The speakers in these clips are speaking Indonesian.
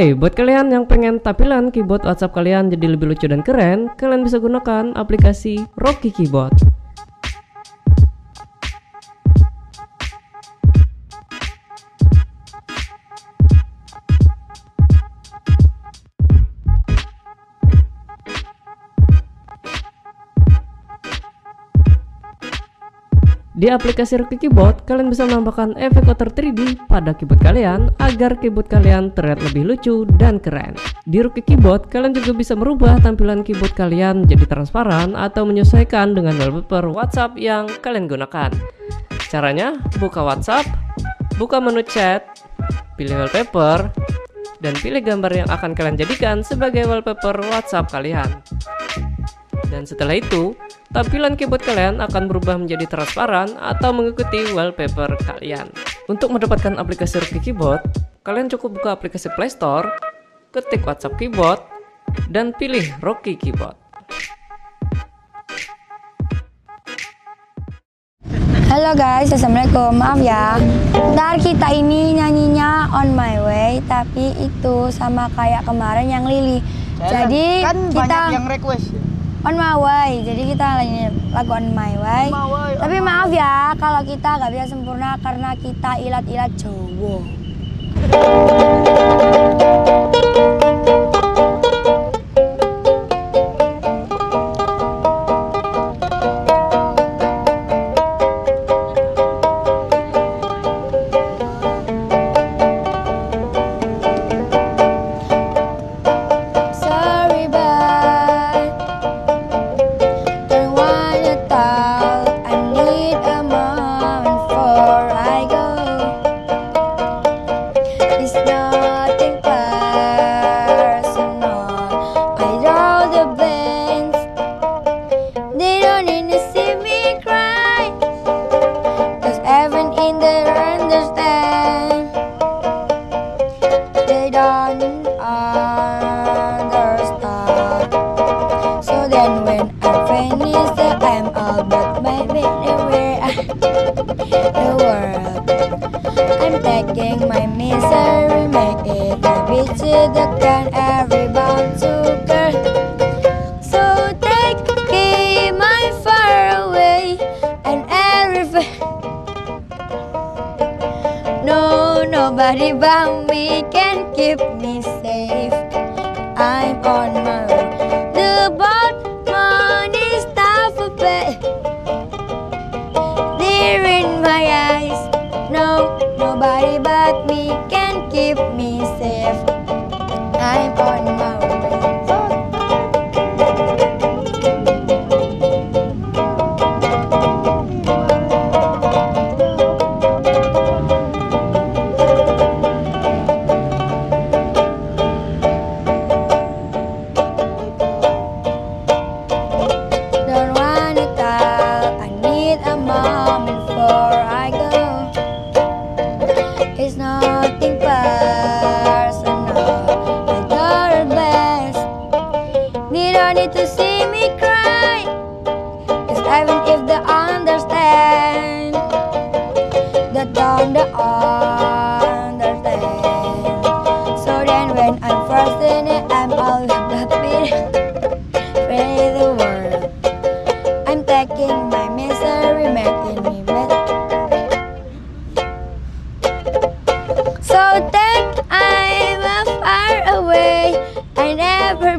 Hey, buat kalian yang pengen tampilan keyboard WhatsApp kalian jadi lebih lucu dan keren, kalian bisa gunakan aplikasi Rocky Keyboard. Di aplikasi Rocky Keyboard, kalian bisa menambahkan efek outer 3D pada keyboard kalian agar keyboard kalian terlihat lebih lucu dan keren. Di Rocky Keyboard, kalian juga bisa merubah tampilan keyboard kalian jadi transparan atau menyesuaikan dengan wallpaper WhatsApp yang kalian gunakan. Caranya, buka WhatsApp, buka menu chat, pilih wallpaper, dan pilih gambar yang akan kalian jadikan sebagai wallpaper WhatsApp kalian. Dan setelah itu, tampilan keyboard kalian akan berubah menjadi transparan atau mengikuti wallpaper kalian. Untuk mendapatkan aplikasi Rocky Keyboard, kalian cukup buka aplikasi Play Store, ketik WhatsApp Keyboard, dan pilih Rocky Keyboard. Halo guys, assalamualaikum. Maaf ya. Ntar kita ini nyanyinya on my way, tapi itu sama kayak kemarin yang Lili. Jadi kan kita banyak yang request. On my way. Jadi kita lagi lagu on my way. On my way, Tapi my maaf ya kalau kita nggak bisa sempurna karena kita ilat-ilat Jawa. Taking my misery, make it a bit to the can every bound girl. So take my far away and everything. No, nobody but me can keep me safe. I'm on my way. The boat money stuff a. They're in my eyes. No, nobody but me can keep me safe. I'm on my way. Don't need to see me cry. Cause even if they understand, they don't understand. So then when I'm first in it, I'm all happy. Pray the world. I'm taking my misery, making me mad. So take I'm far away. I never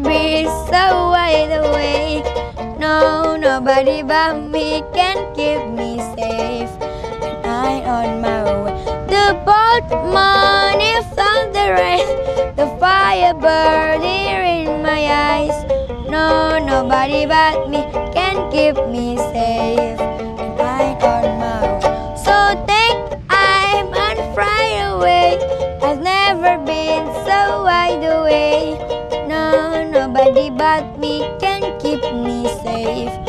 nobody but me can keep me safe. And I'm on my way. The boat money from the fire burning in my eyes. No, nobody but me can keep me safe. And I'm on my way. So take I'm on fly away. I've never been so wide awake. No, nobody but me can keep me safe.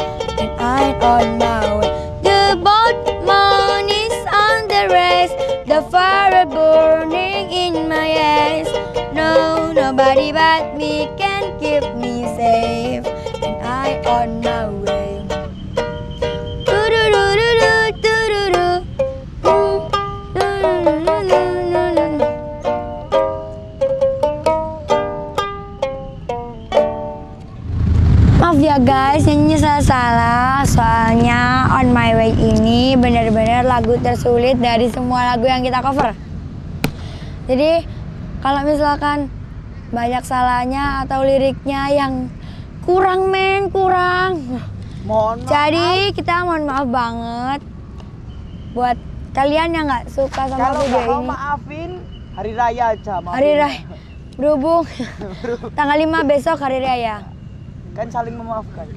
And my way. The boat money's on the rest. The fire burning in my eyes. No, nobody but me can keep me safe. And I'm on my way. Nyanyi salah-salah Soalnya On My Way ini benar-benar lagu tersulit dari semua lagu yang kita cover Jadi kalau misalkan banyak salahnya atau liriknya yang kurang men, kurang Mohon maaf. Jadi kita mohon maaf banget Buat kalian yang nggak suka sama kalau video ini maafin hari raya aja maafin. Hari Raya berhubung tanggal 5 besok hari raya Kan saling memaafkan.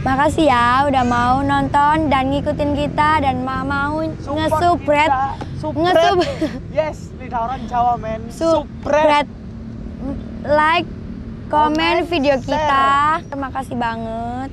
Makasih ya udah mau nonton dan ngikutin kita dan ma- mau Support nge-subscribe kita. Subscribe. nge-sub Yes, lidah orang Jawa men. subscribe like komen Comment, video kita. Terima kasih banget.